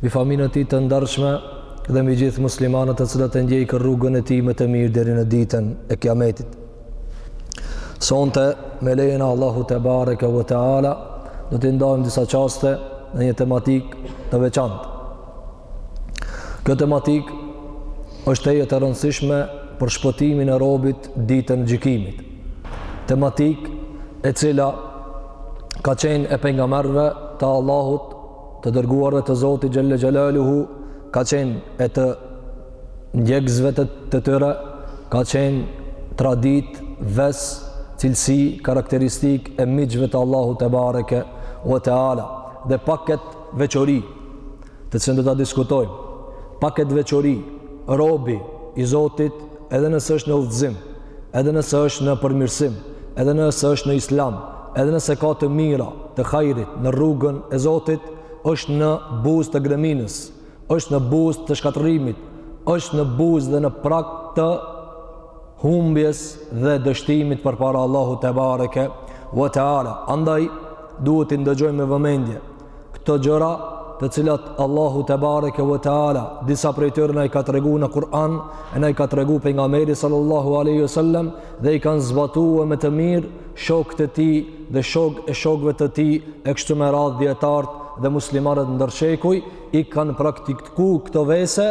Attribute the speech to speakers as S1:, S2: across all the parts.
S1: mbi familjen e tij të ndershme dhe mbi gjithë muslimanët të cilët e ndjekën rrugën e tij më të mirë deri në ditën e Kiametit. Sonte me lejen e Allahut tebareke ve teala do të ndajmë disa çaste në një tematikë të veçantë. Kjo tematikë është tejet e rëndësishme për shpëtimin e robit ditën e gjykimit. Tematikë e cila ka qenë e pejgamberëve të Allahut të dërguarve të Zotit Xhelle Xhelaluhu ka qenë e ndjekësve të tyre, ka qenë traditë, ves, cilësi, karakteristikë e miqve të Allahut tebareke ve teala. Dhe pa këtë veçori, të cilën do ta diskutojmë, pa këtë veçori, robi i Zotit edhe nëse është në udhëzim, edhe nëse është në përmirësim, edhe nëse është në islam, edhe nëse ka të mira, të hajrit, në rrugën e Zotit, është në buzë të greminës, është në buzë të shkatërrimit, është në buzë dhe në prag të humbjes dhe dështimit përpara Allahut tebareke ve teala. Andaj, duhet t'i ndëgjojmë me vëmendje, këto gjëra të cilat Allahu tebareke ve teala disa prej tyre na i ka tregu në Kur'an e na i ka tregu pejgamberi sallallahu alaihi wasallam dhe i kanë zbatu më të mirë shokët e tij dhe shokët e shokëve të tij e kështu me radhë dietarët dhe muslimanët ndër shekuj i kanë praktiku këto vese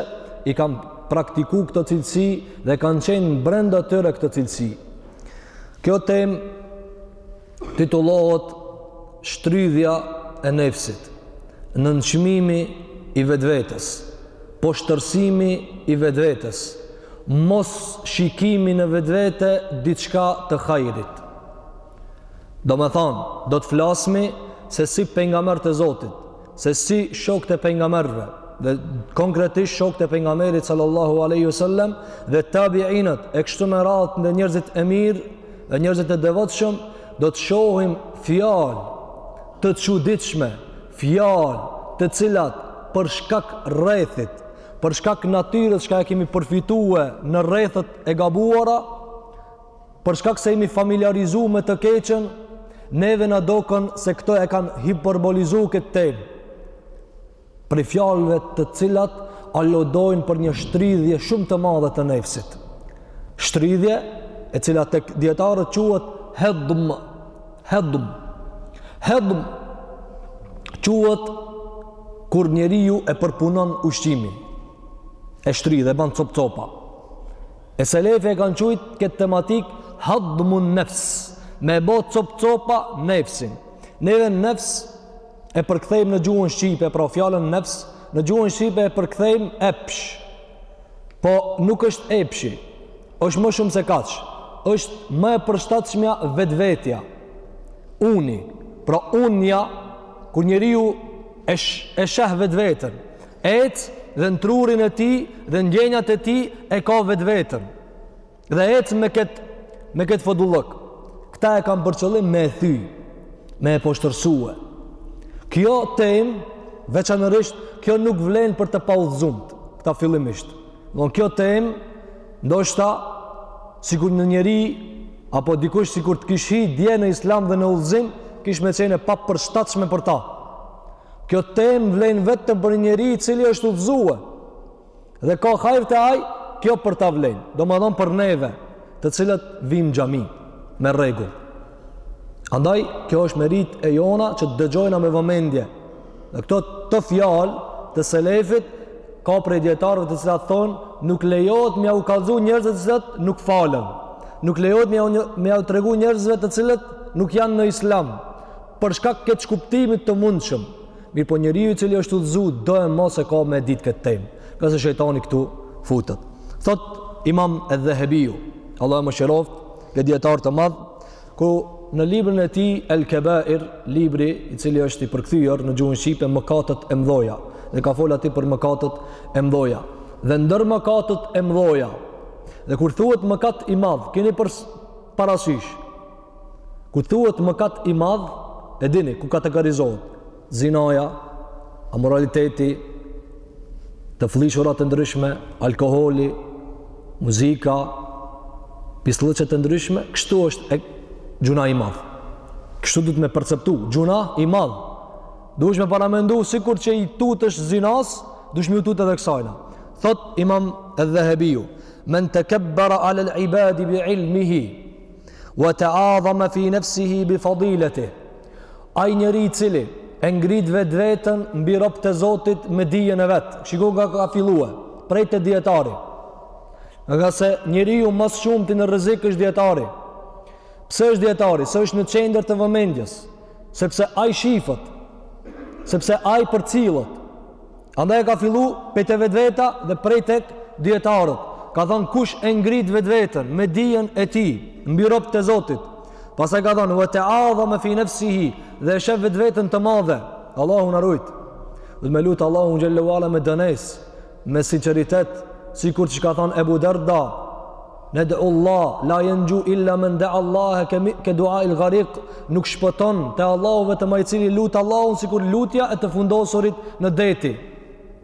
S1: i kanë praktiku këto cilësi dhe kanë qenë brenda tyre këto cilësi kjo temë Titullohet Shtrydhja e nefsit, nënçmimi i vetvetes, poshtërsimi i vetvetes, mosshikimi në vetvete diçka të hajrit. Domethënë, do të flasmi se si pejgamberët e Zotit, se si shokët e pejgamberëve dhe konkretisht shokët e pejgamberit sallallahu alaihi wasallam dhe tabiinët e kështu me radhë dhe njerëzit e mirë dhe njerëzit e devotshëm do të shohim fjalë të çuditshme, fjalë të cilat për shkak rrethit, për shkak natyrës që e kemi përfituar në rrethet e gabuara, për shkak se jemi familiarizu me të keqën, neve na doken se këto e kanë hiperbolizu këtë temë. prej fjalëve të cilat aludojnë për një shtrydhje shumë të madhe të nefsit. Shtrydhje e cila tek dietarët quhet hedm. Hedm. Hedm quhet kur njeriu e përpunon ushqimin. E shtrydh e ban copë-copa. E selefët e kanë quajt këtë tematikë hedmun nefs. Me e bo copë-copa nefsin. Neve nefs e përkthejmë në gjuhën shqipe, pra fjalën nefs, në gjuhën shqipe e përkthejmë epsh. Po nuk është epshi. Është më shumë se kaq. Është më e përshtatshmja vetvetja. Uni. Pra unja kur njeriu e sh, e sheh vetveten, ec edhe në trurin e tij dhe ndjenjat e tij e ka vetveten. dhe ecë me këtë me këtë fodullëk këta e kam për qëllim me e thy me e poshtërsue kjo temë veçanërisht kjo nuk vlen për të paudhëzumt këta fillimisht Don kjo temë ndoshta sikur një njeri apo dikush sikur të kish hi dje në islam dhe në udhëzim kish me qenë e papërshtatshme për ta kjo temë vlen vetëm për njeri i cili është udhëzue Dhe ka hajr te ai kjo për ta vlen. Domethën për neve, të cilët vijm xhami me rregull. Andaj kjo është meritë e jona që të dëgjojna me vëmendje. Në këto të fjalë të selefit ka prej dietarëve të cilat thonë nuk lejohet m'jau kallzu njerëzve të cilët nuk falen. Nuk lejohet m'jau, m'jau tregu njerëzve të cilët nuk janë në islam. Për shkak keqkuptimit të mundshëm. Mirëpo njeriu i cili është udhëzu doemos e ka me ditë këtë temë. Ngase shejtani këtu futet. Thotë imam Edh-Dhehebiu, Allahu e mëshiroftë, dijetar të madh, ku në librin e tij El Kebair, libri i cili është i përkthyër në gjuhën shqipe, mëkatet e mdhoja. Dhe ka fol aty për mëkatet e mdhoja. Dhe ndër mëkatet e mdhoja. Dhe kur thuhet mëkat i madh, keni parasysh, Kur thuhet mëkat i madh, e dini ku kategorizohet? Zinaja, amoraliteti, të flliqura të ndryshme, alkoholi, muzika, pislliqe të ndryshme, kështu është gjynah i madh. Kështu duhet me perceptu, gjynah i madh. Duhesh me paramendu sikur që i tutesh zinas, duhesh me u tut edhe kësajna. Thotë Imam Edh-Dhehebiu, men tekebbera alel ibadi bi ilmihi, Wa ta'adhama fi nafsihi bi fadilati. Ai njeri i cili e ngrit vetveten mbi rob të Zotit me dijen e vet. Shiko nga ka fillue, prej te dijetari. Ngase njeriu ma s'shumti në rrezik është dijetari. Pse është dijetari? Se është në qendër të vëmendjes, sepse ai shifet, sepse ai përcillet. Andaj e ka fillu prej te vetveta dhe prej te dijetarët. Ka thonë kush e ngrit vetveten me dijen e tij, mbi robë të zotit. Pastaj ka thonë, ve teadhame fi nefsihi dhe e shef vetveten të madhe. Allahu na rujtë. Duhet me lutë Allahun xhel-le ve ala me dënesë, me sinceritet, sikur që ka thonë Ebu Derda, Ned'u Allah, la jenxhu illa men da'a Allahe ke, ke du'a il gharik, nuk shpëton te Allahu vetëm ai i cili lut Allahun sikur lutja e të fundosurit në deti.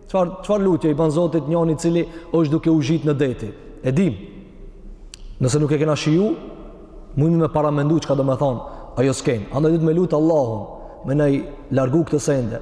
S1: Çfar çfar lutje i ban Zotit njëri i cili është duke u zhit në deti? E dim. Nëse nuk e kena shiju, mundemi me paramendu çka do me thonë ajo skenë. Andaj duhet me lut Allahun, me na i largu këto sende.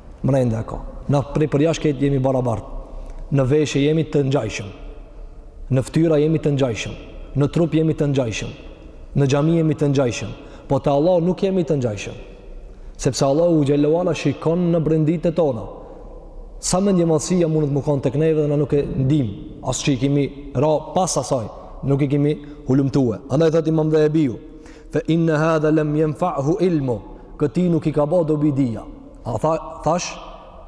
S1: mrenda e ka. Na prej përjashtë kejt jemi barabart. Në veshje jemi të ngjajshëm. Në fytyra jemi të ngjajshëm. Në trup jemi të ngjajshëm. Në xhami jemi të ngjajshëm. Po te Allahu nuk jemi të ngjajshëm. Sepse Allahu xhel-le ue ala shikon në brendit e tona. Sa mendjemadhësia mundet me kon tek neve dhe na nuk e ndim, as që i kemi ra pas asaj, nuk e kemi hulumtue. Andaj thot Imam Dhehebiu, Fe inne hadhe lem jenfa'hu ilmu, këtij nuk i ka bo dobi dija. A tha, thash,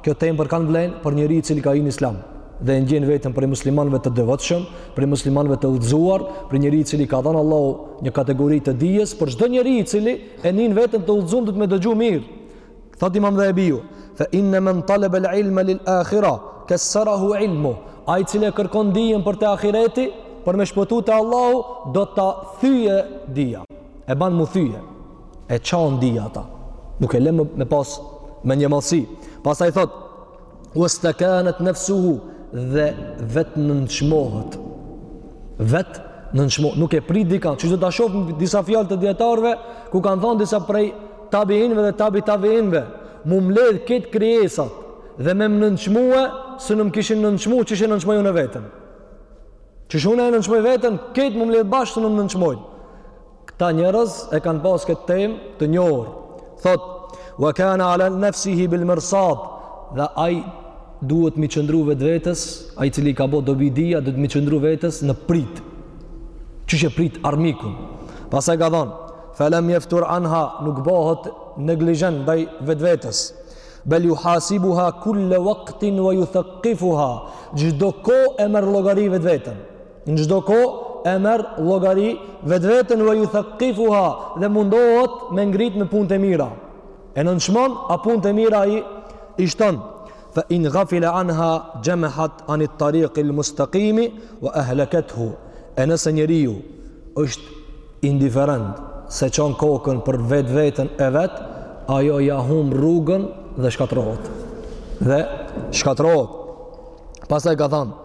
S1: kjo temë për kan vlen për njeri i cili ka hi në islam dhe e ndjen veten prej muslimanëve të devotshëm, prej muslimanëve të udhëzuar, për njeri i cili i ka dhanë Allahu një kategori të dijes, për çdo njeri i cili e nin veten të udhëzun duhet me dëgju mirë, Thotë Imam Dhehebiu, "Fa inna man talaba al-ilma lil-akhira, kassarahu ilmu." Ai i cili e kërkon dijen për te ahireti, për me shpëtu te Allahu, do ta thyje dija. E ban m'u thyje. E çan dija ata. Nuk e lë me pas mendjemadhësi. Pastaj thotë, Wastakanet nafsuhu dhe vet nënçmohet. Vet nënçmohet, nuk e prit dikand. Siç do ta shohim disa fjalë të dietarëve ku kanë thënë disa prej tabiinëve dhe tabi tabiinëve, m'u mbledh kejt krijesat dhe me m'nënçmue se nuk m'kishin nënçmu qysh e nënçmoj unë veten. Qysh unë e nënçmoj veten, kejt m'u mbledh bashkë se nuk m'nënçmojnë. Këta njerëz e kanë pas këtë temë të njohur. Thot, "Wa kana ala nafsihi bil mirsad." Dhe ai duhet m'i qëndru vetvetes, ai i cili ka bo dobi dija, duhet m'i qëndru vetes në pritë, qysh e prit armikun. Pastaj ka thonë, felem jeftur anha, nuk bohet neglizhent ndaj vetvetes, bel juhasibuha kulle vaktin ve juthekifuha, çdo kohë e merr llogari vetveten, Në çdo kohë e merr llogari vetveten wa yuthaqqifuha dhe mundohet me ngrit me punë të mira. E nënçmon a punët e mira i i shton. Fa in ghafila anha jamahat an at-tariq al-mustaqim wa ahlakathu. E nëse njeriu është indiferent s'e çan kokën për vetveten e vet, ajo ia humb rrugën dhe shkatërrohet. Dhe shkatërrohet. Pastaj ka thënë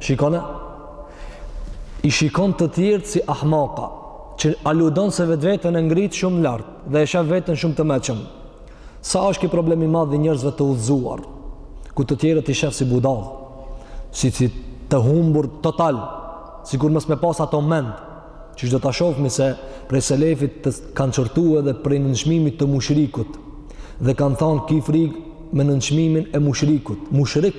S1: Shikone, i shikon të tjerët si ahmaka, që aludon se vetveten e ngrit shumë lart dhe e shef veten shumë të meçëm. Sa është ky problem i madh i njerëzve të udhëzuar, ku të tjerët i shef si budalë, si, si të humbur total, sikur mos me pas ato mend, që do ta shofmi se prej selefit të kanë qortu edhe prej nënçmimit të mushrikut, dhe kanë thanë ki frigë me nënçmimin e mushrikut, mushrik,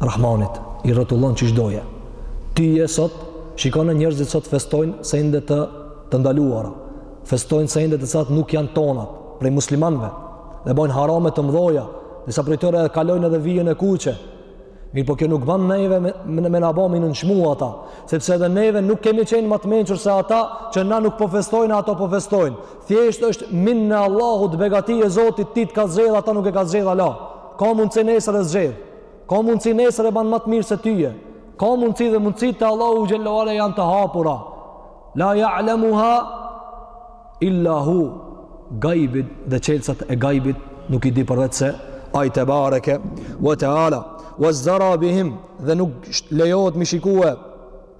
S1: Rahmanit, i rrotullon çish doje. Ti je sot, shikone njerëzit sot festojnë sende të të ndaluara. Festojnë sende të cilat nuk janë tonat prej muslimanëve dhe bojnë harame të mëdha. Disa prej tyre e kalojnë edhe vijën e kuqe. Mirëpo kjo nuk ban neve me me, me na ba mi nënçmu ata, sepse edhe neve nuk kemi qenë më të mençur se ata që na nuk po festojnë, ato po festojnë. Thjesht është minne e Allahut, begati e Zotit, ty të ka zgjedh ata nuk e ka zgjedh ala. Ka mundësi nesër e zgjedh. Ka mundësi nesër e ban ma të mirë se tyje. Ka mundësi dhe mundësi te Allahu xhele ve ala janë të hapura. La ja'lemuha illa hu. Gajbin dhe çelsat e gajbit nuk i di përveç se Ai tebareke ve teala. Vezdera bihim dhe nuk lejohet mi shikue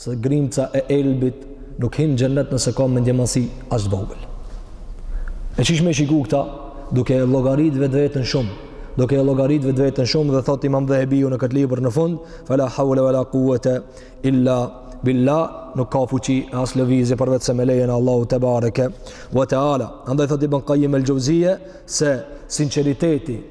S1: sa grimca e elbit nuk hin n'xhenet nëse ka mendjemadhsi aq të vogël. E çish me shiku këta, duke e llogarit vetveten shumë, duke e llogarit vetveten shumë dhe thot Imam Dhehebiu në këtë libër në fund, fala hawla wala quwata illa billah, nuk ka fuqi e as lëvizje përveç se me lejen e Allahut tebareke ve teala. Andaj thot Ibn Kajim el-Xhevzije se sinqeriteti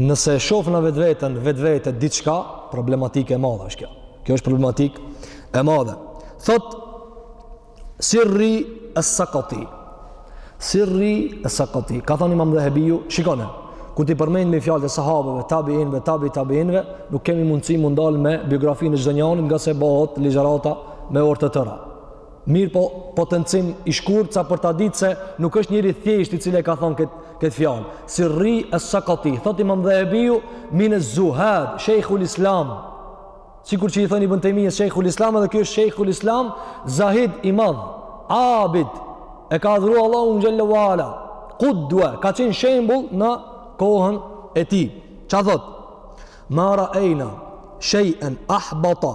S1: Nëse e shoh në vetveten, vetvete diçka problematike e madhe është kjo. Kjo është problematik e madhe. Thot Sirri as-Sakati. Sirri as-Sakati. Ka thënë Imam Dhehebiu, shikone. Kur t'i përmendmi fjalët e sahabeve, tabiinëve, tabi tabiinëve, nuk kemi mundësi m'u ndal me biografinë e çdonjërit, ngase bëhet ligjërata me orë të tëra. Mirëpo, potencim i shkurt sa për ta ditë se nuk është njeri thjesht i cili e ka thënë këtë këtë fjalë. Sirri as-Sakati, thot Imam Dhehebiu, min ez-zuhad, shejhul islam, sikur që i thonë Ibn Tejmijes shejhul islam, edhe ky është shejhul islam, zahid i madh, abid, e ka adhuru Allahun xhele ve ala, kudve, ka qenë shembul në kohën e tij. Ça thot? Ma raejna shej'en ahbata,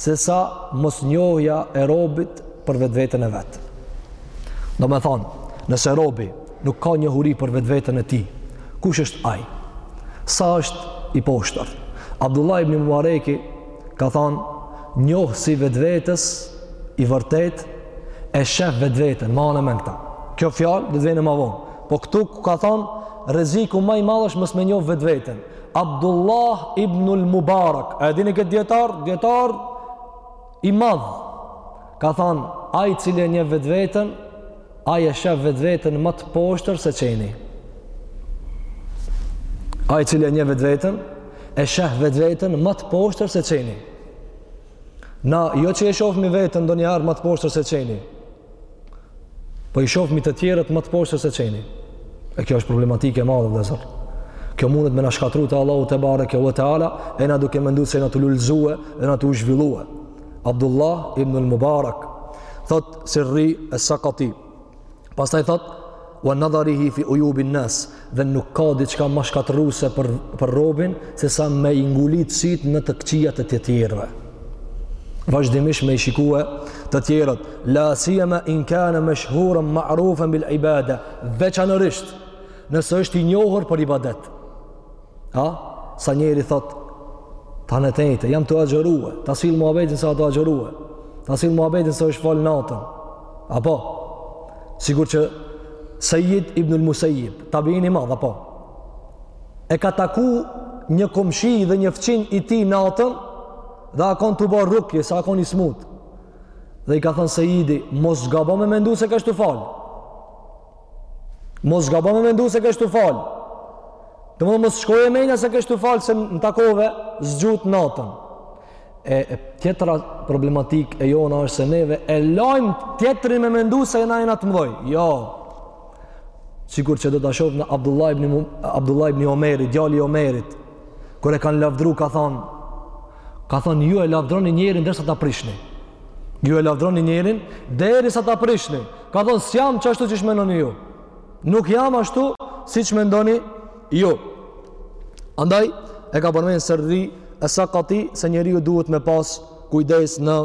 S1: sesa mosnjohja e robit për vetveten e vet. Domethonë, nëse robi nuk ka njohuri për vetveten e tij, kush është ai? Sa është i poshtër? Abdullah ibn Mubareki ka thonë, njohësi vetvetes i vërtetë e shef vetveten, ma anë e men këta. Kjo fjalë do të vine ma vonë. Po këtu ku ka thonë, rreziku ma i madh është mos me njoh vetveten. Abdullah ibnul Mubarak, a e dini këtë djetar? Djetar i madh, ka thanë, ai i cili e njeh vetveten, ai e shef vetveten ma të poshtër se qeni. Ai i cili e njeh vetveten, e sheh vetveten ma të poshtër se qeni. Na, jo që e shofmi veten ndonjëherë ma të poshtër se qeni, Po i shofmi të tjerët ma të poshtër se qeni. E kjo është problematikë e madhe vëllezër. Kjo mundet me na shkatru te Allahu tebareke ve teala, e na duke mendu se na tu lulëzue, dhe na tu zhvillue. Abdullah ibn al-Mubarak thot Sirri as-Saqati. Pastaj thot wa nadharihi fi uyub an-nas. dhe nuk ka diçka ma shkatrruse për për robin se sa me i ngulit syt në të këqijat e të tjerëve. Vazhdimisht me i shikue të tjerët, la siyama in kana mashhuran ma'rufan bil ibada, veçanërisht nëse është i njohur për ibadet. Ha, sa njëri thot tan ditën, jam tu agjërue, ta sill muhabetin se a tu agjërue. Ta sill muhabetin se është fal natën. A po, sikur që Sejid ibnul Musejib, tabiini i madh, a po, e ka taku një komshi dhe një fqinj i tij natën dhe a konë tu ba rukje, se a konë i smutë. Dhe i ka thënë Sejidi, mos gabo me mendu se kam tu falë. Mos gabo me mendu se kam tu falë. Domethënë mos të shkojë menja se kam tu falë se më takove zgjut natën. E tjetra problematikë e jona është se neve e lajmë tjetrin me mendu se na jena të mdhoj. Jo. Sikur që do ta shofim Abdullah ibn, Abdullah ibn Omeri, djali i Omerit, kur e kanë lavdru, ka thonë, ka thonë, ju e lavdroni njerin derisa ta prishni. Ju e lavdroni njerin derisa ta prishni. Ka thonë, s'jam që ashtu qysh menoni ju. Nuk jam ashtu siç mendoni Jo. Andaj e ka përmend Sirri es-Sakati se njeriu duhet me pas kujdes në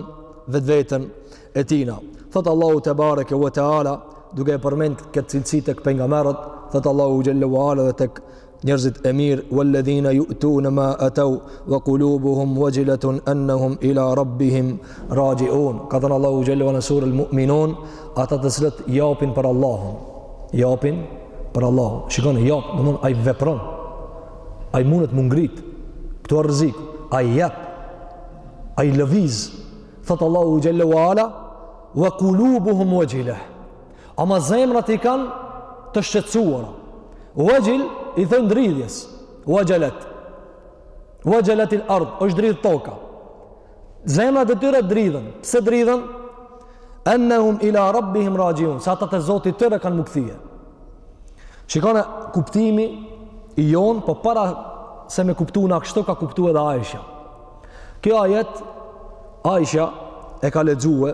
S1: vetveten e tina. Thot Allahu tebareke ve teala duke e përmend këtë cilësi tek pejgamberët, thot Allahu xhelle ve ala dhe tek njerëzit e mirë walladhina yu'tuna ma atau wa qulubuhum wajilatun annahum ila rabbihim raji'un ka thënë Allahu xhelle ve ala në suren al mu'minun ata të cilët japin për Allahun japin për Allahun. Shikoni, jap, domethënë ai vepron. Ai mundet me u ngrit. Këtu është rrezik. Ai jap. Ai lëviz. Thot Allahu xhalla wala, "Wa qulubuhum wajila." Ama zemrat i kanë të shqetësuara. Wajil i thojnë dridhjes. Wajalat. Wajalat al-ard, është dridh toka. Zemrat e tyre dridhen. Pse dridhen? Ennehum ila rabbihim rajiun, se ata te Zoti i tyre kanë m'u kthie. Shikone, kuptimi i jonë, po para se me kuptu na kshtu, ka kuptu edhe Aisha. Kjo ajet, Aisha e ka lexue,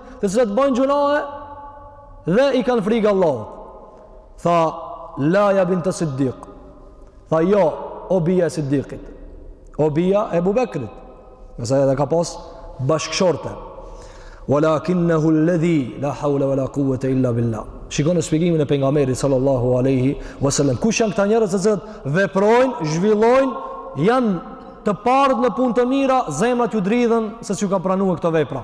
S1: të cilat bëjnë gjunahe dhe i kanë frikë Allahut. Tha la ja binta Siddiq. Tha jo, o bija e Siddiqit. O bija e Abubekrit. Nëse edhe ka pas bashkëshorte. Walakinnahu alladhi la hawla wala quwwata illa billah. Shikone shpjegimin e pejgamberit sallallahu alaihi wasallam. Kush janë këta njerëz të cilat veprojnë, zhvillojnë, janë të parë në punë të mira, zemrat ju dridhen se s'ju ka pranuar këto vepra.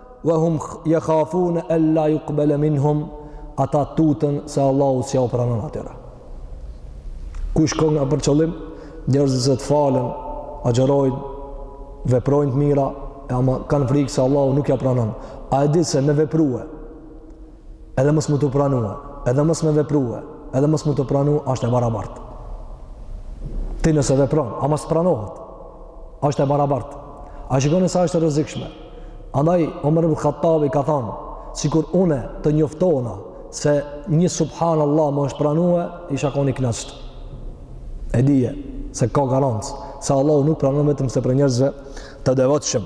S1: Wa hum yakhafun an la yuqbal minhum ata tuten se Allahu s'jau pranon atyre. Kush kanë për qëllim njerëzit që të falen, agjërojnë, veprojnë të mira, e ama kanë frikë se Allahu nuk ja pranon. A e di se me veprue Edhe mos m'u t'u pranue, edhe mos me veprue, edhe mos m'u t'u pranu, është e barabart. Ti nëse vepron, a mos pranohet, është e barabart. A shikoni sa është e rëzikshme. Andaj, Omer ibn Khattabi ka thanë, sikur une të njoftona se një subhanallah më është pranue, isha kon i knaqt. E dije, se ka garancë, se Allahu nuk pranon vetëm se prej njerëzve të devotshëm.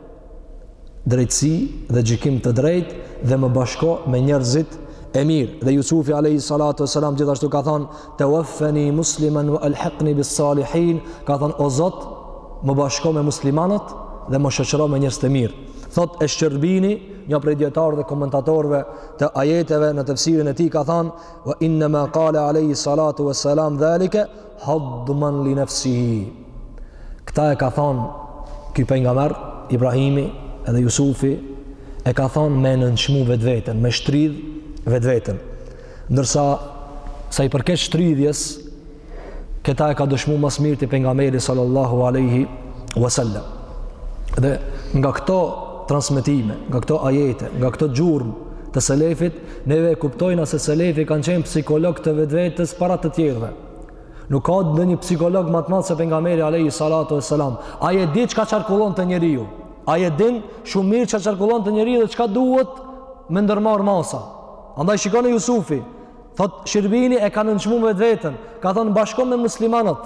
S1: drejtësi dhe gjykim të drejtë dhe më bashko me njerëzit e mirë. Dhe Jusufi alayhi salatu wasalam gjithashtu ka thënë: "Tawaffani musliman wa alhiqni bis salihin." Ka thënë: "O Zot, më bashko me muslimanët dhe më shoqëro me njerëz të mirë." Thot esh-Shirbini, një prej dietarëve dhe komentatorëve të ajeteve në tefsirin e tij ka thënë: "Wa innama qala alayhi salatu wasalam zalika Hadman li nafsihi. Këta e ka thon ky pejgamber Ibrahimi edhe Jusufi e ka thon me nënçmu vetveten, me shtridh vetveten. Ndërsa sa i përket shtridhjes, këta e ka dëshmu ma s'mirti pejgamberi sallallahu aleyhi wasallam. Dhe nga këto transmitime, nga këto ajete, nga këto gjurmë të selefit, Neve e kuptojna se selefi kanë qenë psikolog të vetvetes para të tjerëve. Nuk ka ndonjë psikolog ma të madh se pejgamberi Alejhi Salatu ue Salam. Ai e di çka qarkullon te njeriu? Ai e din shumë mirë çka qarkullon te njeriu dhe çka duhet me ndërmarrë masa? Andaj shikone Jusufi, thot Shirbini e ka nënçmu vetveten, ka thonë bashkom me muslimanët,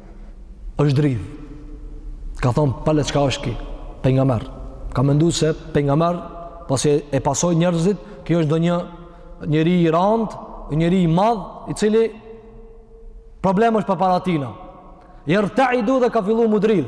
S1: është dridh. Ka thon pale çka është ki pejgamber. Ka mendu se pejgamber pasi e, e pasoi njerëzit, ky është ndonjë njeri i rand, njeri i madh, i cili problem është përpara tina. Jërë ta i du dhe ka fillu m'u dridh.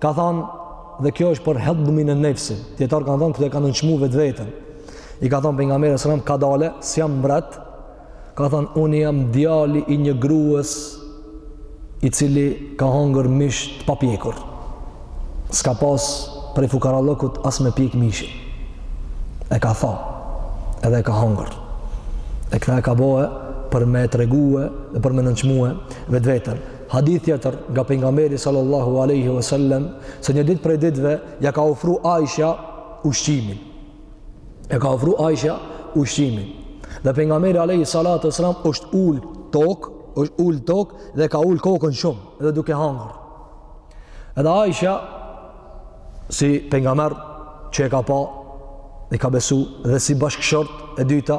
S1: Ka thënë dhe kjo është për hedmin e nefsit. Dijetarët kanë thënë kta e ka nënçmu vetveten. I ka thënë pejgamberi sallallahu alajhi wasallam kadalë, s'jam mbret. Ka thënë unë jam djali i një gruës i cili ka hangër mish të papjekur. S'ka pas prej fukarallëkut as me pjek mishin. E ka tha, edhe e ka hangër. E këta e ka bo e për me tregue dhe për me nënçmue vetveten. Hadith tjetër nga pejgamberi sallallahu alaihi wasallam se një ditë prej ditëve ja ka ofru Aisha ushqimin. Ja ka ofru Aisha ushqimin. Dhe pejgamberi alaihi salatu wasallam është ul tokë, është ul tokë dhe ka ul kokën shumë edhe duke hangër. Edhe Aisha si pejgamber që e ka pa dhe i ka besu dhe si bashkëshort e dyta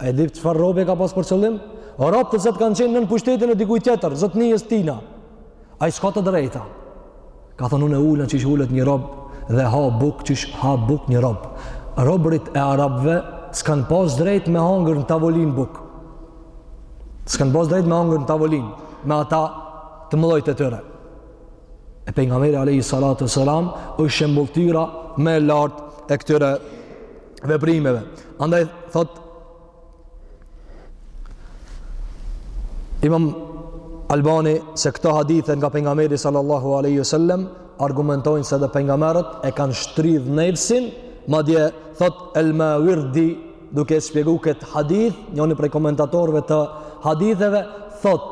S1: A e di çfarë robi ka pas për qëllim? Robët që kanë qenë nën pushtetin e dikujt tjetër, zotnijës tina. Ai s'ka të drejta. Ka thonë unë ulna qysh ulet një rob dhe ha bukë qysh ha bukë një rob. Robrit e arabëve s'kan pas drejt me hangër në tavolinë bukë. S'kan pas drejt me hangër në tavolinë me ata të mëdhojt e tyre. e pejgamberit alayhi salatu selam është shembëlltyra më e lartë e këtyre veprimeve. Andaj thot Imam Albani se këto hadithe nga pejgamberi sallallahu alaihi wasallam argumentojnë se edhe pejgamberët e kanë shtridh nefsin, madje thot El Mawardi duke e shpjegu këtë hadith, njëni prej komentatorve të haditheve, thot,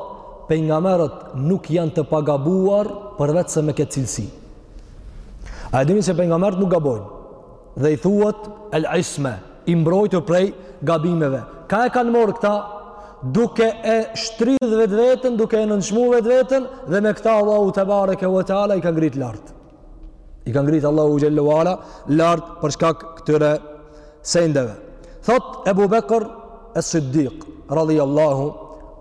S1: pejgamberët nuk janë të pagabuar përveç se me këtë cilësi. A e dini se pejgamberët nuk gabojnë, dhe i thuhet el isme, i mbrojtur prej gabimeve. Ka e kanë morë këta, duke e shtridhë vetveten, duke e nënçmu vetveten, dhe me këta Allahu tebareke ve teala i ka ngritë lartë. i ka ngrit Allahu xhel-le ve ala lart për shkak këtyre sendeve thot Ebu Bekr es-Siddiq radhi Allahu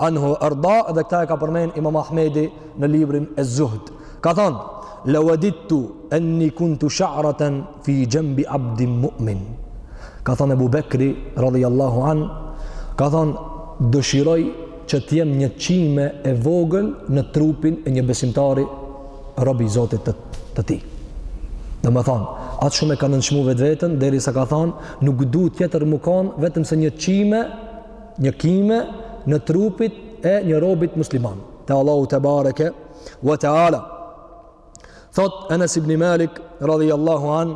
S1: anhu ve erda dhe këta e ka përmen imam Ahmedi në librin Ez-Zuhd ka thon levedidtu enni kuntu sha'raten fi xhenbi abdin mu'min ka thon Ebu Bekri radhi Allahu an ka thon dëshiroj që t'jem një qime e vogël në trupin e një besimtari robi i Zotit të, tij. Domethonë, aq shumë e ka nënçmu vetveten, derisa ka thonë, nuk du tjetër me konë, vetëm se një qime, një kime në trupit e një robit musliman. Te Allahu tebareke ve teala. Thot, Enes ibn Malik, radhi Allahu anh,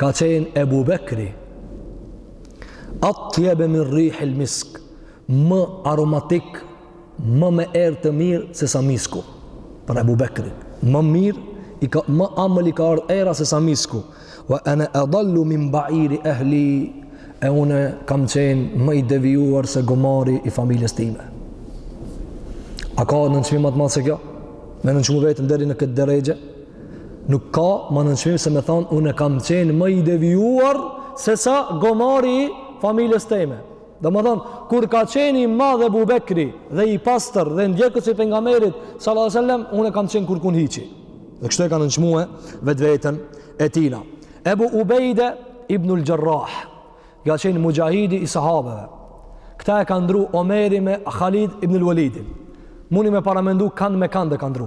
S1: Ka qenë Ebu Bekri, atjebe min rihil misk, më aromatik, më me erë të mirë se sa misku. Për Ebu Bekri, ma mirë, ma amël i ka ardhë era se sa misku. Wa ene edallu min bairi ehli, e une kam qenë më i devijuar se gomari i familjes time. A ka nënçmim ma t'madh se kjo? Me nënçmu veten deri në këtë derexhe? Nuk ka ma nënçmim se me thonë, unë e kam qenë ma i devijuar se sa gomari i familjes teme. Domethonë, kur ka qenë i madh Ebu Bekri dhe i pastër dhe ndjekës i pengamerit, sallat e sellem, unë e kam qenë kurkun hiçi. Dhe kështu e ka nënçmue vetveten e tina. Ebu Ubejde ibnul Xherrah, ka qenë muxhahidi i sahabeve. Këta e ka ndru Omeri me Khalid ibnul Walidin. Muni me paramendu kan me kand e ka ndru.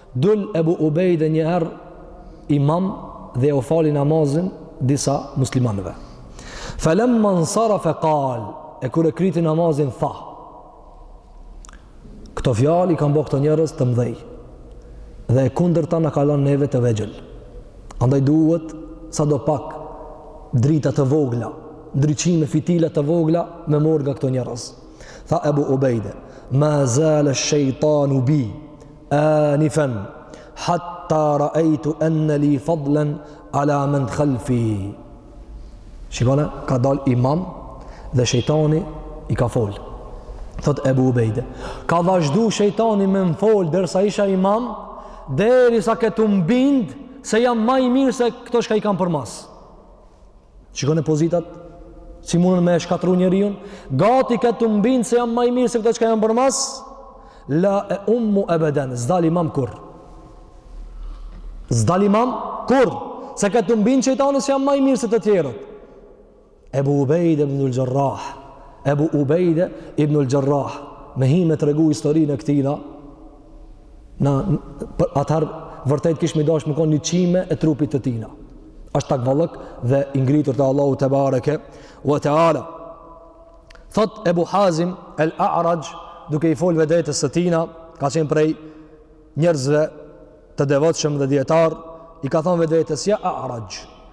S1: Dul Ebu Ubejde një herë imam dhe ia u fali namazin disa muslimanëve. Falamma nsarafa qal, e kur e kriti namazin tha. Këto fjalë i ka bo këto njerëz të mëdhej. Dhe e kundërta na ka lënë neve të vegjël. Andaj duhet sadopak drita të vogla, ndriçime fitila të vogla me marrë nga këto njerëz. Tha Ebu Ubejde, ma zale shejtanu bi, Anifen, hatta raejtu enne li fadlen ala men khalfi. Shikone, ka dal imam dhe shejtani i ka fol. Thot Ebu Ubejde. Ka vazhdu shejtani me më fol derisa isha imam, derisa ke tu m'bind se jam ma i mirë se këto çka i kam përmas. Shikoni pozitat, si mundën me e shkatru njeriun, gati ke tu m'bind se jam ma i mirë se këta çka janë përmas, la eummu ebeden, s'dal imam kurr. S'dal imam kurr, se ke tu m'bind shejtani se jam ma i mirë se të tjerët. Ebu Ubejde ibnul Xherrah, Ebu Ubejde ibnul Xherrah, me hi me tregu historinë e këtina, Na atëherë vërtet kishmi dashtë me kon një qime e trupit të tina. Është takvallëk dhe i ngritur te Allahu tebareke ue teala. Thot Ebu Hazim el A'raj duke i fol vetvetes së tina, ka qenë prej njerëzve të devotshëm dhe dietar, i ka thon vetvetes ja A'raj.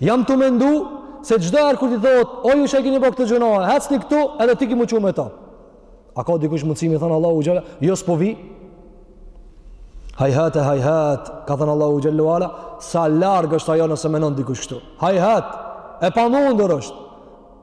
S1: Jam tu mendu se çdo herë kur t'i thotë, o ju që e keni bërë këtë gjynah, hecni këtu edhe ti ki m'u çu me ta. A ka dikush mundësi me i thënë Allahu Xhelle, jo s'po vi? Hajhat e hajhat, ka thënë Allahu Xhelle ue Ala, sa larg është ajo nëse menon dikush kështu. Hajhat, e pamundur është.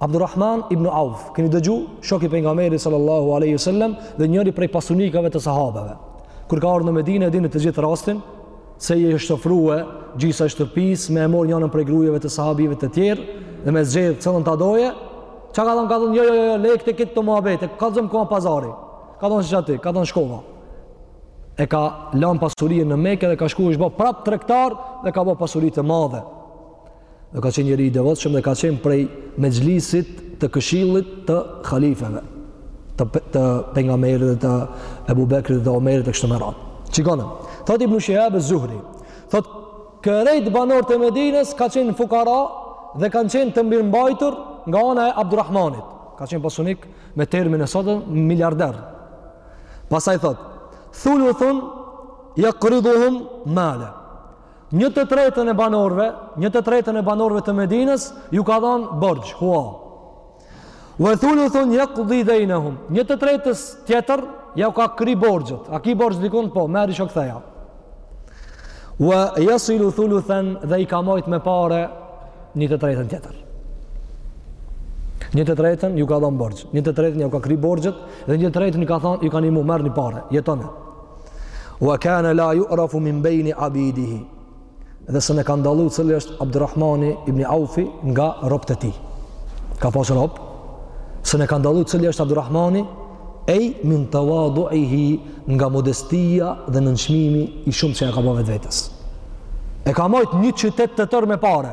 S1: Abdurrahman ibn Auf, keni dëgju shoki pejgamberit sallallahu aleyhi wasallam dhe njëri prej pasunikave të sahabeve. Kur ka ardh në Medine, e dini të gjithë rastin, se i është ofrue gjysa shtëpisë me e marr njanën prej grujeve të sahabive të tjerë dhe me zgjedh cillën ta doje, çka ka thonë, ka thonë, jo, jo, jo, jo leji këto këto muhabete, kallzom ku a pazari, ka thonë që aty, ka thonë shkova. E ka lanë pasurinë në Mekë dhe ka shku është bo prapë tregtar dhe ka bo pasuri të madhe. dhe ka qenë njeri i devotshëm dhe ka qenë prej mexhlisit të këshillit të halifeve, të, pe, të pejgamberit dhe të Ebu Bekrit dhe Omerit e kështu me radhë. Shikoni, thot Ibn Shihab ez-Zuhri, thot krejt banorët e Medinës ka qenë fukara dhe kanë qenë të mirëmbajtur nga ana e Abdurrahmanit. Ka qenë pasunik me termin e sotëm miliarder. Pastaj thot, thuluthun jukriduhum maleh. Një të tretën e banorëve, një të tretën e banorëve të Medinës ju ka dhënë borxh, hua. Wa thuluthun yaqdi dainahum. Një të tretës tjetër jau ka kry borxhët. A ki borxh dikun po, merri shko ktheja. Wa yasilu thuluthan dhe i ka majt me pare një të tretën tjetër. Një të tretën ju ka dhënë borxh, një të tretën jau ka kry borxhët dhe një të tretën i ka thënë ju kam unë merrni pare, jetoni. Wa kana la yu'rafu min bayn 'abidihi. Dhe s'e kanë dallu cili është Abdurrahmani ibn Aufi nga robët e tij. Ka pas rob s'e kanë dallu cili është Abdurrahmani ej min tawaduhi nga modestia dhe nënçmimi i shumtë që ia ka bërë vetvetes. E ka majt një qytet të tërë me pare.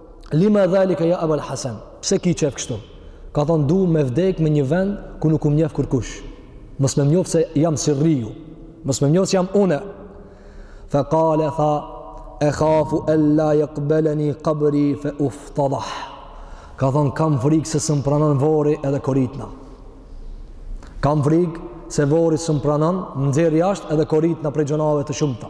S1: Lima dhalika ja Abal Hasan. Pse ki qejf kështu? Ka thon du me vdek në një vend ku nuk um njef kërkush. Mos më njoft se jam Sirriu. Mos më njoft se jam unë. Fa qala akhafu alla yaqbalani qabri fa uftadah. Ka thon kam frikë se s'm pranon vori edhe koritna. Kam frikë se vori s'm pranon, m'nxjerr jashtë edhe koritna prej gjynave të shumta.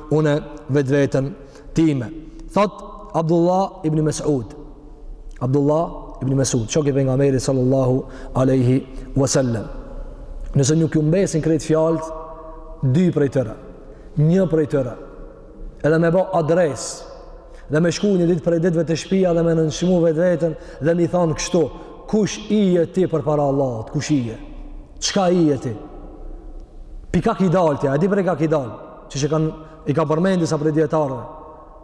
S1: une vetveten time. Thot Abdullah ibn Mas'ud. Abdullah ibn Mas'ud, shok i pejgamberit sallallahu alaihi wasallam. Nëse nuk ju mbesin krejt fjalët, dy prej tyre, një prej tyre, edhe me bë abdes, dhe me shku një ditë prej ditëve te shpia dhe me nënçmu vetveten dhe me i thonë kështu, kush je ti përpara Allahut, kush je, çka je ti, pi kah ki dalë ti a, e di prej kah ki dalë, siç kanë, i ka përmendë disa prej dijetarëve,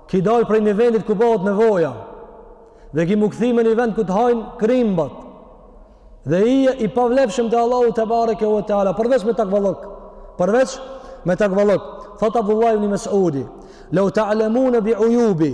S1: ki dalë prej një vendit ku bëhet nevoja, dhe ki m'u kthy në një vend ku të hajnë krimbat, dhe je i pavlefshëm te Allahu tebareke ue teala, përveç me takvallëk, përveç me takvallëk, thot Abdullah ibn Mesudi, leu ta'lemune bi ujubi,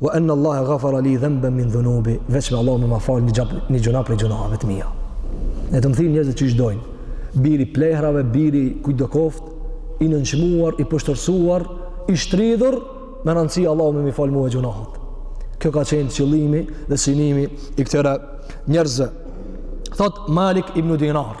S1: Wa anna Allaha ghafara li dhanban min dhunubi, veç me Allahu me ma fal një gjuna prej gjunaheve të mia. E të m'thirrin njerëzit qysh dojnë, biri plehrave, biri kujtdo koft, i nënçmuar, i poshtërsuar, i shtridhur, me rëndësi Allahu me m'i fal mua gjunahet. Kjo ka qen qëllimi dhe synimi i këtyre njerëzve. Thot Malik ibn Dinar,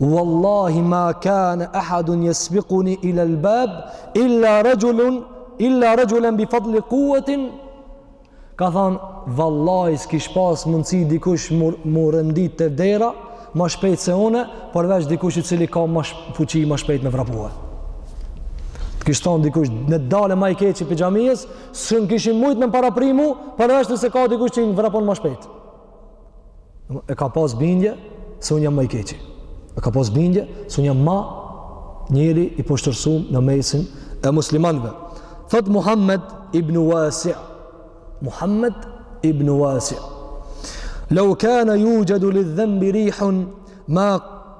S1: Wallahi ma kan ahadun yasbiquni ila al-bab illa rajulun illa rajulan bi fadli quwwatin ka thon vallahi s'kish pas mundsi dikush me rendit te dera më shpejt se unë përveç dikush i cili ka më fuqi më shpejt me vrapue të kish thon dikush ne dalë ma i keqi prej xhamijës s'un kishin mujt me paraprimu përveç nëse ka dikush qi vrapon më shpejt e ka pas bindje se unë jam më i keqi. E ka pas bindje se unë jam ma njeri i poshtërsum në mesin e muslimanëve. Thot Muhammed ibn Wasi' Muhammed ibn Wasi' Lau kana yujadu lidh-dhanbi rihun ma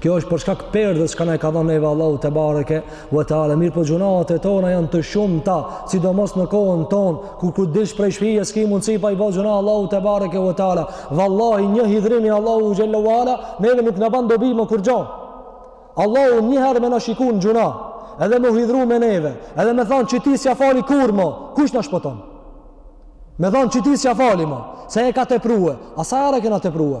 S1: Kjo është për shkak perdës që na e ka dhënë neve Allahu te bareke u teala. Mirëpo gjunaat e tona janë të shumta, sidomos në kohën tonë, ku kur dilsh prej shpije s'ke mundësi pa i bë gjuna Allahu te bareke u teala. Vallahi një hidhrim i Allahu xhella wala, neve nuk na ban dobi më kurgjo. Allahu një herë me na shiku n' gjuna, edhe me u hidhru me neve, edhe me thon që ty s'ja fali kurrë më, kush na shpëton? Me thon që ty s'ja fali më, se e ke teprue. A sa herë kena teprue?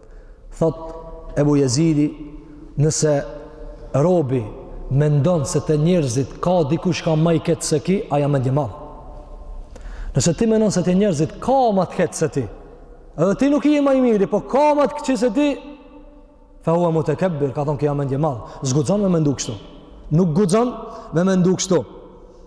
S1: Thot Ebu Jezidi, nëse robi mendon se te njerëzit ka dikush ka ma i keq se ki, ai a mendjemadh. Nëse ti mendon se te njerëzit ka ma të keq se ti, edhe ti nuk je ma i miri, po ka ma të këqij se ti, fe hua mutekebbir, ka thonë ki a mendjemadh. S'guxon me mendu kështu. Nuk guxon me mendu kështu.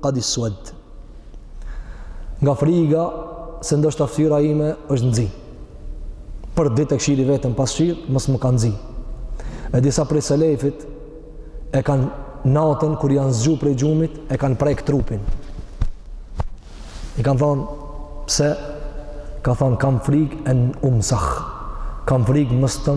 S1: Qad iswad. Nga friga se ndoshta fytyra ime është nxi. Për ditë e kshyrte veten n'pasqyrë, mos më ka nxi. E disa prej selefit e kanë natën kur janë zgju prej gjumit, e kanë prek trupin. I kanë thonë pse ka thonë kam frikë en umsah. Kam frikë mos të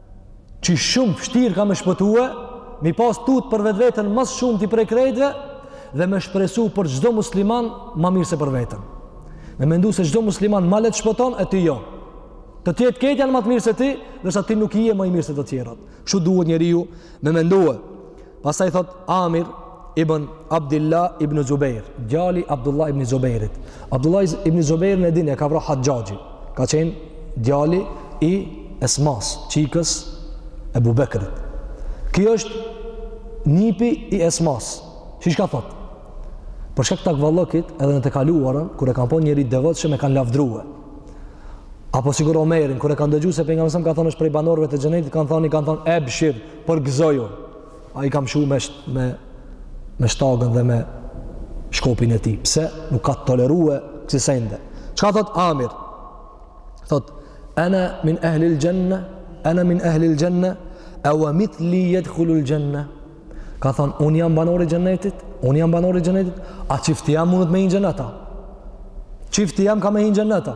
S1: që shumë vështirë ka me shpëtue, mi pas tut për vetveten ma s'shumti prej krejtve, dhe me shpresu për çdo musliman ma mirë se për veten. Me mendu se çdo musliman ma lehtë shpëton, e ti jo. Të tjerët që janë ma të mirë se ti, ndërsa ti nuk je ma i mirë se të tjerët. Shtu duhet njeriu me mendue. Pastaj thot Amir ibn Abdullah ibn Zubair, djali Abdullah ibn Zubairit. Abdullah ibn Zubairin e dini e ka vrarë Haxhaxhi, ka qenë djali i Esmas, çikës Ebu Bekrit. Ky është nipi i Esmas. Çka thot? Për shkak të takvallëkit, edhe në të kaluarën, kur e kanë pa njeri devotshëm e kanë lavdruar. Apo sikur Omerin, kur e kanë dëgjuar se pejgamberi sa ka thonë është prej banorëve të xhenetit, kanë thonë, kanë thonë ebshir, Përgëzoju. Ai i ka mshu me, me, me shtagën dhe me shkopin e tij. Pse nuk ka tolerue kësi sende. Çka thot Amir? Thot, ena min ehlil xhenne, ena min ehlil xhenne, e we mithli jedhulul xhenne. Ka thonë, unë jam banor i xhennetit, unë jam banor i xhennetit, a çifti jem mundet me hi në xhennet a? Çifti jem ka me hi në xhennet a?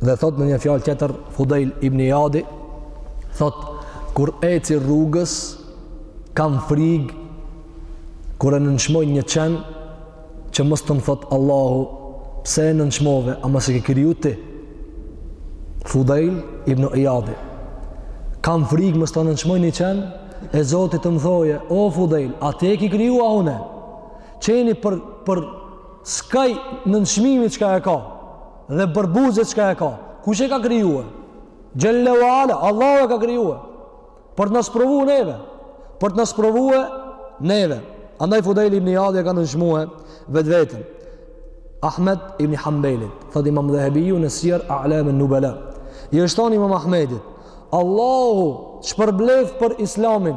S1: Dhe thot në një fjalë tjetër Fudail ibn Iyadi, thot kur eci rrugës kam frig kur e nënçmoj një qen që mos të më thot Allahu pse e nënçmove a mos e ke kriju ti Fudail ibn Iyadi kam frig mos ta nënçmoj një qen e Zoti të më thojë o Fudail a ti e ke kriju a une qeni për, përskaj nënçmimi çka e ka Dhe përbuzjes çka e ka? Kush e ka krijuar? Xhelle ve ala, Allahu e ka krijuar. Për të na sprovuar neve, për të na sprovuar neve. Andaj Fudail ibn Iyadi e ka nënçmuar vetveten. Ahmed ibn Hanbelit, thot Imam Dhahabiu në Siyar A'lam an-Nubala. I është thënë Imam Ahmedit, Allahu të shpërbleft për Islamin.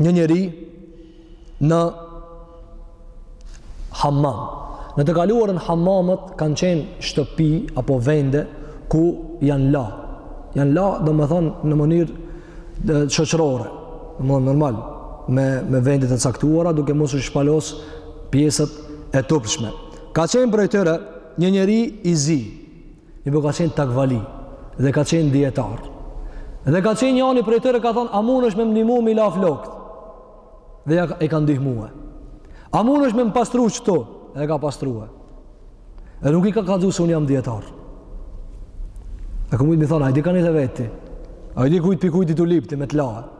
S1: një njeri në hammam. Në të kaluarën hammamët kanë qenë shtëpi apo vende ku janë la. Janë la, domethonë, në mënyrë dhe shoqërore, në mënyrë normal, me, me vende të caktuara, duke mos u shpalos pjesët e turpshme. Ka qenë prej tyre një njeri i zi, i po ka qenë takvali dhe ka qenë dietar. Dhe ka qenë njani prej tyre ka thonë a mundesh me më ndihmu mi la flokët. Dhe ai e ka ndihmuar. A mundesh me më pastru qetu? Dhe ka pastruar. Dhe nuk i ka kallzu se un jam dietar. A ka mujt me i thonë a e di kan je tu vet ti. A e di kujt pi kujt je tu lyp ti me të la.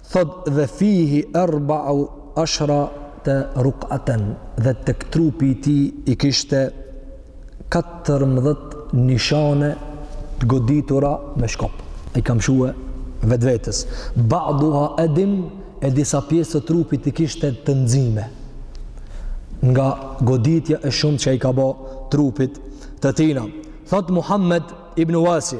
S1: Thot dhe fihi erba'u ashrate ruk'aten dhe tek trupi i tij i kishte katërmbëdhjetë nishane të goditura me shkop. Ai i ka mshue vetvetes. Ba'duha edim e disa pjesë të trupit i kishte të nxime nga goditja e shumtë që ia ka bë trupit të tina. Thot Muhammed ibn Wasi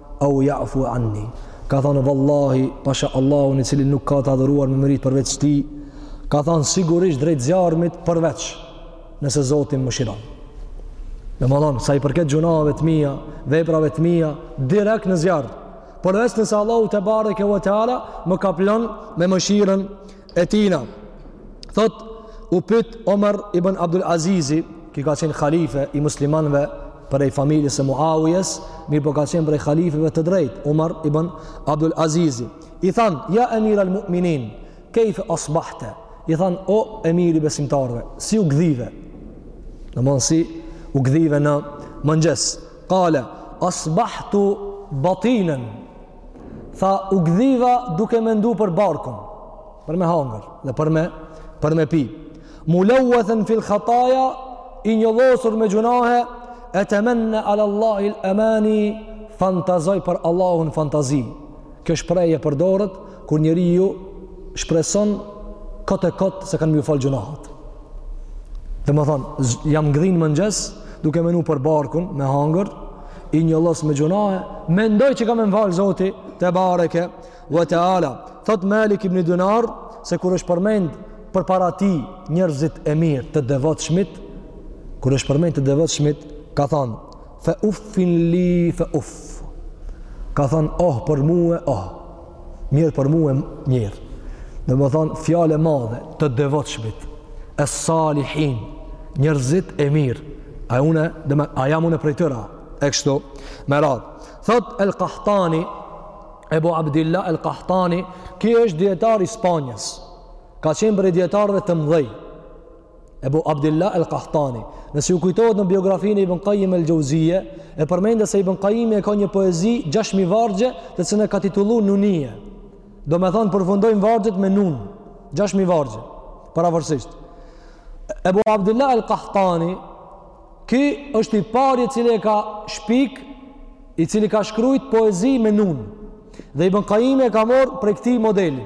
S1: Au ja'fu anni. Ka thënë vallahi, pasha Allahun i cili nuk ka të adhuruar me meritë përveç tij, ka thënë sigurisht drejt zjarmit përveç nëse Zoti mëshiron. Domethonë, sa i përket gjunaheve të mia, veprave të mia, direkt në zjarr. Përveç nëse Allahu tebareke ve teala, më kaplon me mëshirën e tina thot u pyt Omer ibn Abdul Azizi ki ka qenë khalife i muslimanve prej familjes së Muawijes mirëpo ka qenë prej khalifeve të drejtë Omer ibn Abdul Azizi i thanë ja emir al mu'minin kejfe asbahte i thanë o emir i besimtarve si u gdhive në mon si u gdhive në mëngjes kale asbahtu batinen Tha, u gdhiva duke mendu për barkun, për me hangër dhe për me, për me pi. Mulawathan fil khataja, i njollosur me gjunahe, etemenna alallahi l'emani, fantazoj për Allahun fantazi. Kjo shprehje përdoret, kur njeriu shpreson kot e kot se kanë me ju falë gjunahat. Domethonë, jam gdhi në mëngjes, duke mendu për barkun, me hangër, i njollos me gjunahe, mendoj që ka me m'falë Zoti tebareke ve teala. Thot Malik ibn Dinar, se kur është përmend përpara tij njerëzit e mirë të devotshmit, kur është përmend të devotshmit, ka thonë, fe uffin li fe uff, ka thonë, oh për mue, oh, Mjerë për mue, mjerë. Domethonë, fjalë e madhe, të devotshmit, es-salihin, njerëzit e mirë. A, unë, dhe me, a jam unë prej tyre, e kështu, me radhë. Thot, El Kahtani, Ebu Abdillah El Kahtani, ki është dijetar i Spanjës. Ka qenë prej dijetarëve të mdhej. Ebu Abdillah El Kahtani, nëse ju kujtohet në biografinë e Ibn Kajim El Gjauzije, e përmenda se Ibn Kajimi e ka një poezi 6.000 vargje të cilën e ka titullu Nunije. Domethonë përfundojnë vargjet me nun, 6.000 vargje, parafërsisht. Ebu Abdillah El Kahtani, ki është i pari i cili e ka shpik, i cili ka shkrujt poezi me nun. Dhe Ibn Kajimi e ka marrë prej këtij modelin.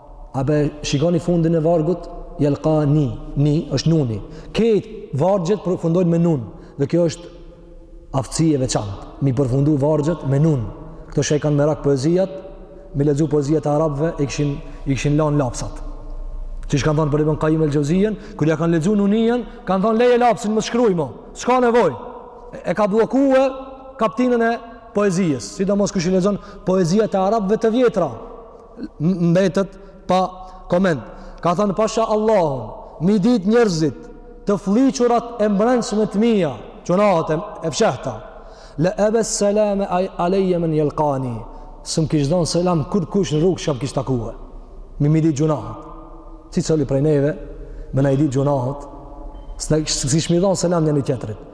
S1: A pe shikoni fundin e vargut? Jelkani, ni është nuni. Krejt vargjet përfundojnë me nun. Dhe kjo është aftësi e veçantë. M'i përfundu vargjet me nun. Këto që e kanë merak poezijat, m'i lexu poezijat e arabve, i kishin, i kishin lanë lapsat. Qysh kanë thonë për Ibn Kajim El Gjauzijen, kur ia kanë lexu Nunijen, kanë thonë leje lapsin mos shkruj mo. S'ka nevojë. E, e ka blloku kaptinën e poezisë. Sidomos kush i lexon poezijat e arabve të vjetra. mbetet pa koment. Ka thënë pasha Allahun, m'i dit njerëzit të flliqurat e mbrendshme të mija, gjunahet e fshehta, le ebe selame alejje men jelkani, s'më kish dhonë selam kurkush në rrugë që më kish taku, me m'i dit gjunahet. Secili prej neve, me na i dit gjunahet, s'kish me i dhonë selam njëni tjetrit.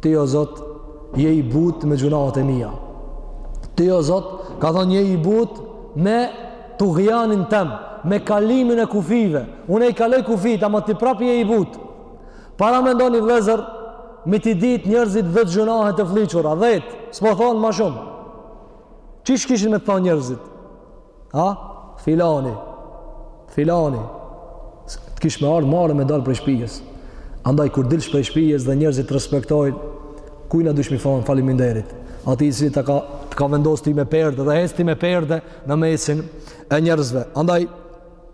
S1: Ti o Zot, je i butë me gjunahet e mija. Ti o Zot, ka thonë je i butë me tugjanin tem, me kalimin e kufijve. Unë i kaloj kufijt, ama ti prapë je i butë. Paramendoni vllezër, me t'i ditë njerëzit dhetë gjunahe të flliqura, dhetë, s'po thonë ma shumë. Qysh kishin me të thonë njerëzit? A? Filani. Filani. Të kish me ardhë marre me dalë prej shpijes. Andaj, kur dilsh prej shpijes dhe njerëzit të respektojnë, kujna dush me i thonë faliminderit. Atij i cili të ka, të ka vendos ti me perde dhe hec ti me perde në mesin e njerëzve. Andaj,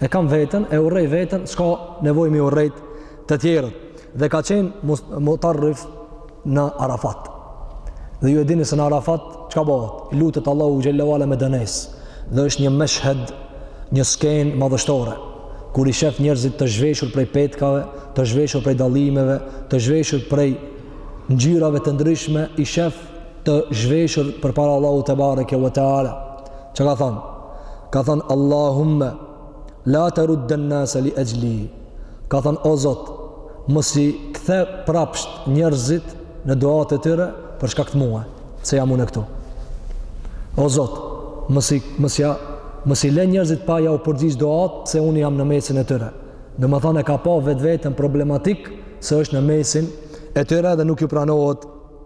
S1: e kam veten, e urrej veten, s'ka nevojë me i urrejt të tjerët. Dhe ka qenë Mutarrif në Arafat. Dhe ju e dini se në Arafat çka bëhet? Lutet Allahu xhallahu ala me dënes. Dhe është një meshhed, një skenë madhështore kur i shef njerëzit të zhveshur prej petkave, të zhveshur prej dallimeve, të zhveshur prej ngjyrave të ndryshme, i shef të zhveshur përpara Allahut tebareke ve teala çka ka thonë ka thonë Allahumme la terudden-nase li exhli ka thonë o Zot mos i kthe prapsht njerëzit në duatë e tyre për shkak të mue se jam unë këtu o Zot mos i, mos ja mos i le njerëzit pa ja u përgjigj duatë se unë jam në mesin e tyre domethonë e ka pa vetveten problematik se është në mesin e tyre dhe nuk ju pranohet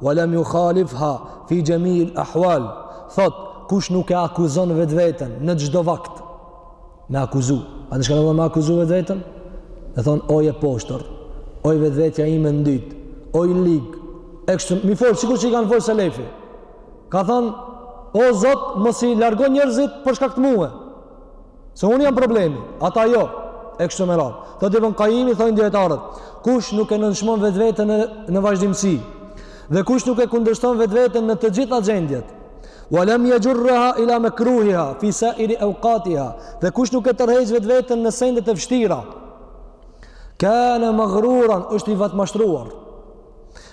S1: Wa lam yukhalifha fi jami' al-ahwal. Thot, kush nuk e akuzon vetveten në çdo vakt me akuzu. A din çka o me akuzu vetveten? Me thon oj e poshtër, oj vetvetja ime e ndytë, oj e lig. E kështu me fol sikur që i kanë fol selefi. Ka thon o Zot, mos i largo njerëzit për shkak të mua. Se unë jam problemi, ata jo, e kështu me radhë. Thot Ibn Kajjimi, thonë dijetarët, kush nuk e nënçmon vetveten në, në vazhdimësi, dhe kush nuk e kundërshton vetveten në të gjitha gjendjet, wa lem jexhurreha ila mekruhiha, fi sairi eukatiha, dhe kush nuk e tërheq vetveten në sendet e vështira, kane megruran, është i vetmashtruar,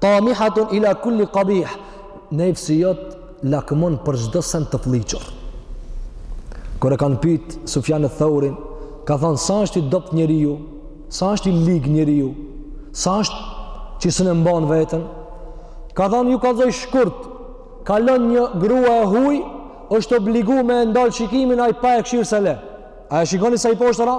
S1: Tamihatun ila kulli qabih. Nefsi jot lakmon për çdo send të flliqur. Kur e kanë pyet Sufjan Theuriun, ka thënë sa është i dopt njeriu, sa është i lig njeriu, sa është që s'e mban veten. Ka thënë ju kallzoj shkurt, kalon një grua e huaj, është obligu me ndal shikimin ai pa e kshir s'e le. A e shikoni sa i poshtër a?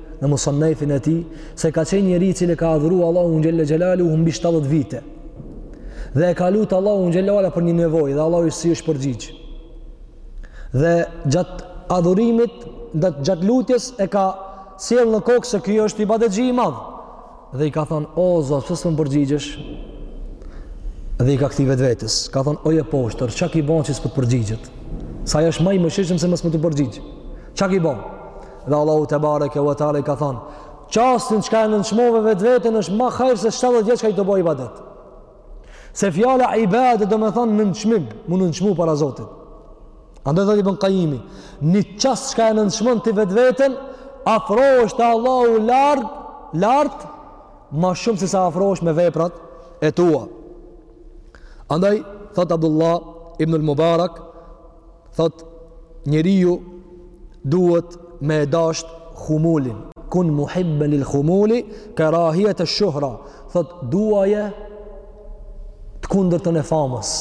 S1: në musannefin e tij, se ka qenë njëri i cili e ka adhuru Allahun xhel-le xhelaluhu mbi 70 vite. Dhe e ka lut Allahun xhel-le ala për një nevojë dhe Allahu s'i është përgjigj. Dhe gjatë adhurimit dhe gjatë lutjes e ka sjell në kokë se ky është ibadetxhi i madh. Dhe i ka thonë, o Zot, pse s'po m'u përgjigjesh? Dhe i ka kthy vetvetes. Ka thonë, o i poshtër, çka ki bo që s'po t'përgjigjet? Se ai është ma i mëshirshëm se mos me t'u përgjigj. Çka ki bo? Dhe Allahu tebareke ve teala i ka thonë, çastin çka e nënçmove vetveten është ma hajr se 70 vjet çka ti ke bo ibadet. Se fjala ibadet domethonë nënçmim, m'u nënçmu para Zotit. Andaj thot Ibn Kajimi, një çast çka e nënçmon ti vetveten, afrohesh te Allahu lart, lart, ma shumë se sa afrohesh me veprat e tua. Andaj, thotë Abdullah ibnul Mubarak, thot njeriu duhet me e dasht humulin kun muhibben lil humuli kerahijete shuhra thot duaje të kundërtën e famës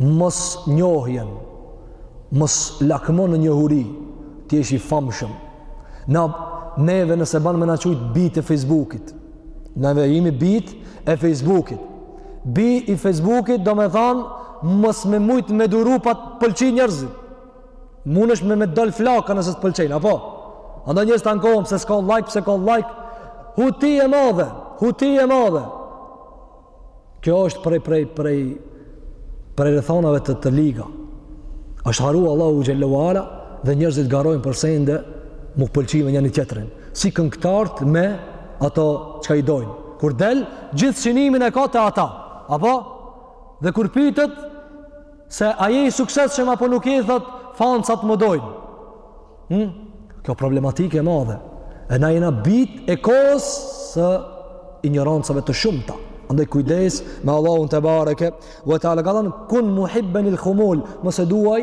S1: mosnjohjen mos lakmo në njohuri të jesh i famshëm na neve nëse ban me na qujt bijt e Facebookit neve jemi bijt e Facebookit bij i Facebookit domethan mos me mujt me duru pa të pëlqy njerzit mun është me me dal flaka nëse të pëlqejnë apo andaj njerzit t'ankohen pse s'ka like pse ka like huti e madhe huti e madhe kjo është prej prej prej prej rrethanave të të liga është harru Allahu xhel-le ve ala dhe njerzit garojnë për sende m'u pëlqy me njani tjetrin si këngëtart me ato çka i dojnë kur del gjithë synimin e ka te ata apo dhe kur pytet se a je i suksesshëm apo nuk je thot fansat më dojnë hm kjo problematikë e madhe e na jena bijt e kohës së injorancave të shumta andaj kujdes me Allahun tebareke ve teala ka thënë kun muhibben lil khumul mos e duaj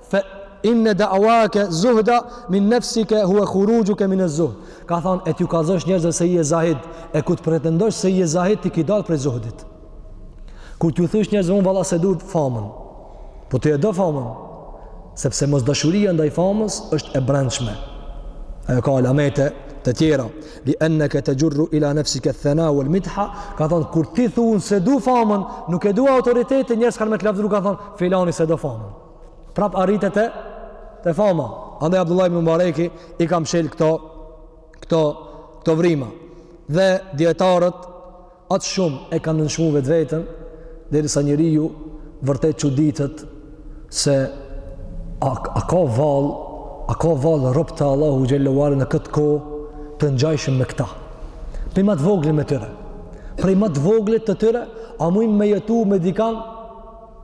S1: Fe inne da'wake zuhda min nefsike huwe khurugjuke min e zuhd. Ka thonë, e ti u kallzësh njerëzve se je zahid, e kur të pretendosh se je zahid ti ki dalë prej zuhdit. Kur ti ju thush njerëzve unë vala s'e du famën, po ti e do famën, sepse mosdashuria ndaj famës është e brendshme. Ajo ka alamete të tjera. Li enneke tegjurru ila nefsike thena uel midha, ka thonë, kur ti thu unë s'e du famën, nuk e du autoritetin, njerëzit kanë me të lavdru, ka thonë, filani s'e do famën. prap arrite te fama andaj Abdullah ibn Mubareki i ka mshel këto këto këto vrima dhe dijetarët aq shumë e kanë nënçmu vetveten derisa njeriu vërtet çuditet se a, a ka vall a ka vall robë të Allahut xhele ue ala në këtë kohë të ngjajshëm me këta prej ma të voglit me tyre prej ma të voglit të tyre a mujmë me jetu me dikan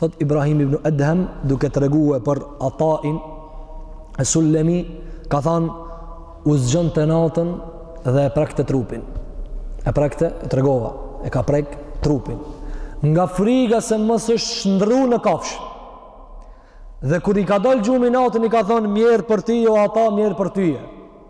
S1: Thotë Ibrahim ibn Edhem, duke tregue për Atain es-Sulemi, ka thanë, u zgjonte natën dhe e prekte trupin. E prekte, e tregova, e ka prek trupin. Nga friga se mos është shndrru në kafsh. Dhe kur i ka dalë gjumi natën, i ka thanë, mjerë për ty, o Ata, mjerë për tyje.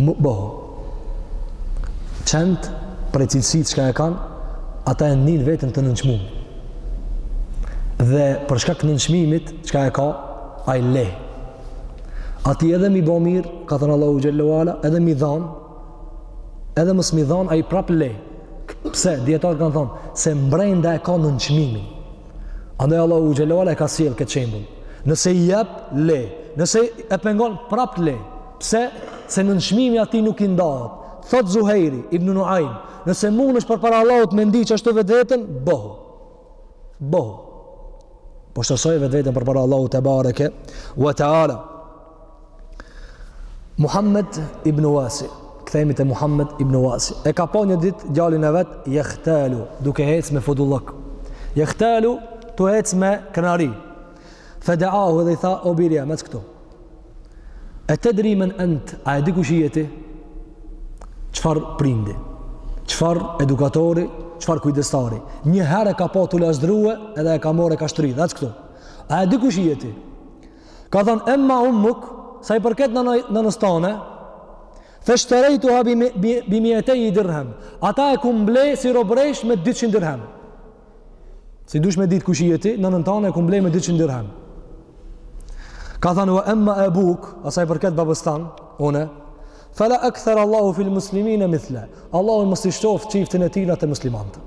S1: U bëhu. Qent prej cilësisë çka e kanë, ata e ndijnë veten të nënçmum. Dhe për shkak të nënçmimit çka e ka, ai leh. Atij edhe me i bo mirë, ka thënë Allahu xhele ue ala, edhe me i dhanë, edhe mos me i dhanë, ai prapë leh. Pse, dijetarët kanë thonë, se mbrenda e ka nënçmimin. Andaj Allahu xhele ue ala e ka sjellë këtë shembull. Nëse i jep, leh. Nëse e pengon, prap leh. Pse? Se nënçmimi atij nuk i ndahet. Thot Zuhejri, ibn Nuajm, nëse mundesh përpara Allahut me ndi qashtu vetveten, bëhu. Bëhu. Poshtërsoje vetveten përpara Allahut tebareke wa ta'ala. Muhammed ibn Wasi, kthehemi te Muhammed ibn Wasi. E ka pa një ditë djalin e vet jahtalu, duke ec me fodullëk. Jahtalu tu ec me krenari. Fe da'ahu dhe i tha o bir jem ec këtu. E tedri men ent, a e di kush je ti? Çfarë prindi? Çfarë edukatori? Çfarë kujdestari? Një herë e ka pa tu lazdrue edhe e ka marrë e ka shtri. Ec këtu. A e di kush je ti? Ka thënë, emma ummuk, sa i përket nanës tane, feshterejtuha bi mietej dirhem. Ata e kum ble si robresh me 200 dirhem. Si dush me ditë kush je ti, nanën tane e kum ble me 200 dirhem. Ka thënë, ue emma ebuk, a sa i përket babës tan, une, Fala akthar Allahu fil muslimina mithla. Allahu mos e shtoft çiftin e tij te muslimant.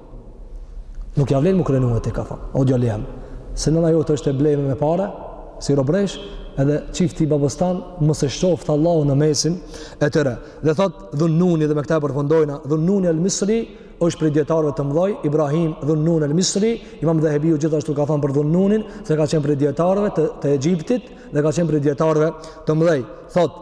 S1: Nuk ja vlen me u krenua, ka thënë. O djali jem. Se nëna jote është e bleme me para, si robresh, edhe çiftin e babës tand mos e shtoft Allahu në mesin e tyre. Dhe thot Dhunnuni dhe me këtë përfundojmë, Dhunnuni al-Misri është prej dietarëve të mdhaj, Ibrahim Dhunnun al-Misri, Imam Dhahabiu gjithashtu ka thënë për Dhunnunin se ka qenë prej dietarëve të, të Egjiptit dhe ka qenë prej dietarëve të mëdhej. Thot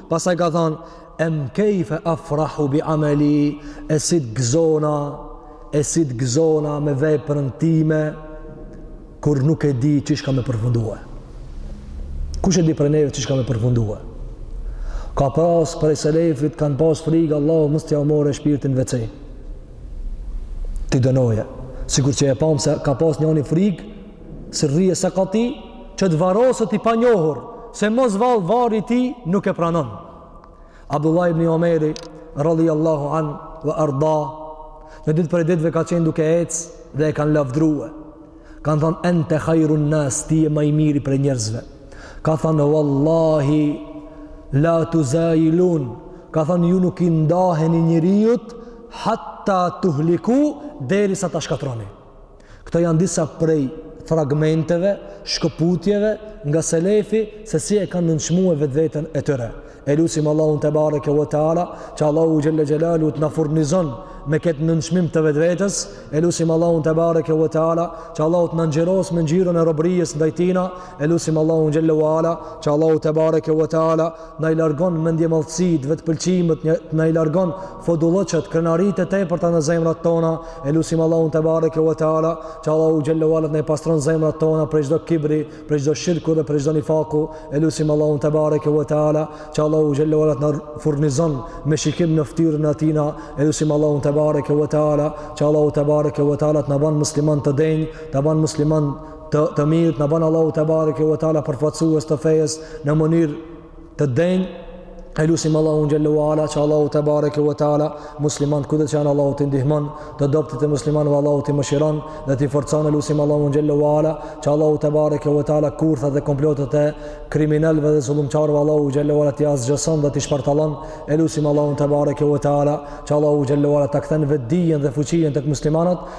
S1: Pastaj ka thënë em kejfe afrahu bi ameli e si të gëzona e si të gëzona me veprën time kur nuk e di qysh kam me përfundue kush e di prej neve qysh ka me përfundue ka pas prej selefit kanë pas frigë Allahu mos t'jau merre shpirtin veç t'i dënoje sikur që e pamë se ka pas njani frigë Sirri es-Sekati, që të varoset i panjohur, se mos vallë varri i tij nuk e pranon. Abdullah ibn Omeri, radijallahu anhu ue erda, një ditë prej ditëve ka qenë duke ecë dhe e kanë lavdrue. Kanë thanë, ente hajrun nas, ti je ma i miri prej njerëzve. Ka thanë, uallahi, la tuzajilun, ka thanë, ju nuk i ndaheni njeriut, hatta tuhliku, derisa ta shkatrroni. Këto janë disa prej fragmenteve, shkëputjeve nga selefi se si e kanë nënçmue vetveten e tyre. E lusim Allahun tebareke ve teala, që Allahu xhelle xhelaluhu të na furnizon me këtë nënçmim të vetvetes. E lusim Allahun tebareke ve teala, që Allahu të na ngjyros me ngjyrën e robërisë ndaj tina. E lusim Allahun xhelle ve ala, që Allahu tebareke ve teala, na i largon mendjemadhësitë, vetëpëlqimet, na i largon fodullëqet, krenaritë e tepërta në zemrat tona, e lusim Allahun tebareke ve teala, që Allahu xhelle ve ala të na i pastron zemrat tona prej çdo kibri, prej çdo shirku dhe prej çdo nifaku, e lusim Allahun tebareke ve teala, që Allahu xhelle ve ala të na furnizon me shikim në ftyrën e tina, e lusim Allahun tebareke ve teala, që Allahu tebareke ve teala të na ban musliman të denjë, të na ban musliman të mirë të na bën Allahu tebareke ve teala përfaqësues të fejes në mënyrë të denjë e lusim Allahun xhelle ve ala që Allahu tebareke ve teala muslimanët kudo që janë Allahu t'i ndihmon të dobtit e muslimanëve Allahu t'i mëshiron dhe t'i forcon e lusim Allahun xhelle ve ala që Allahu tebareke ve teala kurthat dhe komplotet e kriminelëve dhe zullumçarëve Allahu xhelle ve ala t'i asgjëson dhe t'i shpartallon e lusim Allahun tebareke ve teala që Allahu xhelle ve ala ta kthen vetdijen dhe fuqinë tek muslimanët